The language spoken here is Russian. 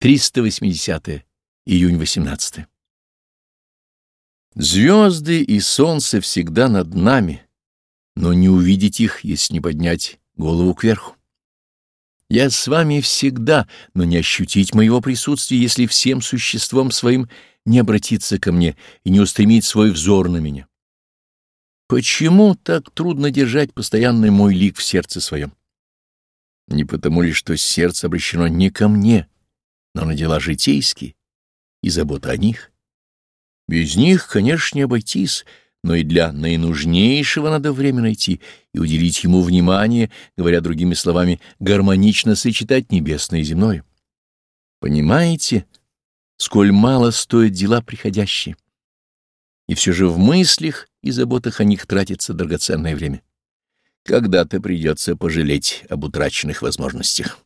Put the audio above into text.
380 июнь 18 Звезды и солнце всегда над нами, но не увидеть их, если не поднять голову кверху. Я с вами всегда, но не ощутить моего присутствия, если всем существом своим не обратиться ко мне и не устремить свой взор на меня. Почему так трудно держать постоянный мой лик в сердце своем? Не потому ли, что сердце обращено не ко мне, но на дела житейские и забота о них? Без них, конечно, не обойтись, но и для наинужнейшего надо время найти и уделить ему внимание, говоря другими словами, гармонично сочетать небесное и земное. Понимаете, сколь мало стоят дела приходящие? И все же в мыслях и заботах о них тратится драгоценное время. Когда-то придется пожалеть об утраченных возможностях.